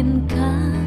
yakinkah